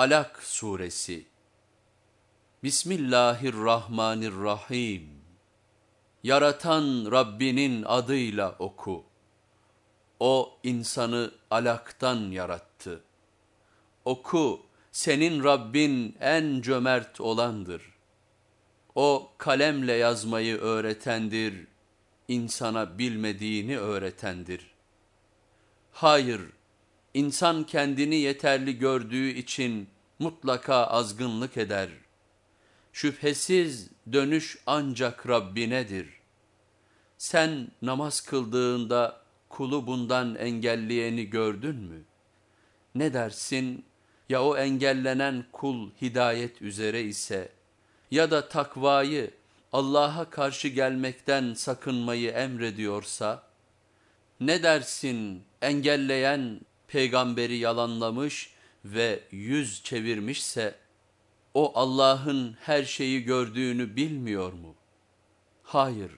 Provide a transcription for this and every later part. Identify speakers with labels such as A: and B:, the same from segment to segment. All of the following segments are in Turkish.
A: Alak Suresi Bismillahirrahmanirrahim Yaratan Rabbinin adıyla oku. O insanı alaktan yarattı. Oku, senin Rabbin en cömert olandır. O kalemle yazmayı öğretendir, insana bilmediğini öğretendir. Hayır, insan kendini yeterli gördüğü için mutlaka azgınlık eder. Şüphesiz dönüş ancak Rabbinedir. Sen namaz kıldığında kulu bundan engelleyeni gördün mü? Ne dersin ya o engellenen kul hidayet üzere ise ya da takvayı Allah'a karşı gelmekten sakınmayı emrediyorsa, ne dersin engelleyen peygamberi yalanlamış ve yüz çevirmişse, o Allah'ın her şeyi gördüğünü bilmiyor mu? Hayır,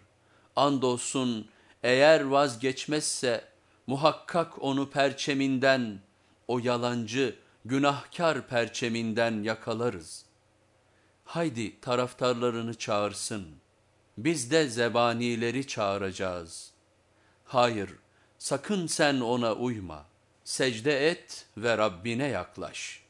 A: andolsun eğer vazgeçmezse muhakkak onu perçeminden, o yalancı, günahkar perçeminden yakalarız. Haydi taraftarlarını çağırsın, biz de zebanileri çağıracağız. Hayır, sakın sen ona uyma, secde et ve Rabbine yaklaş.''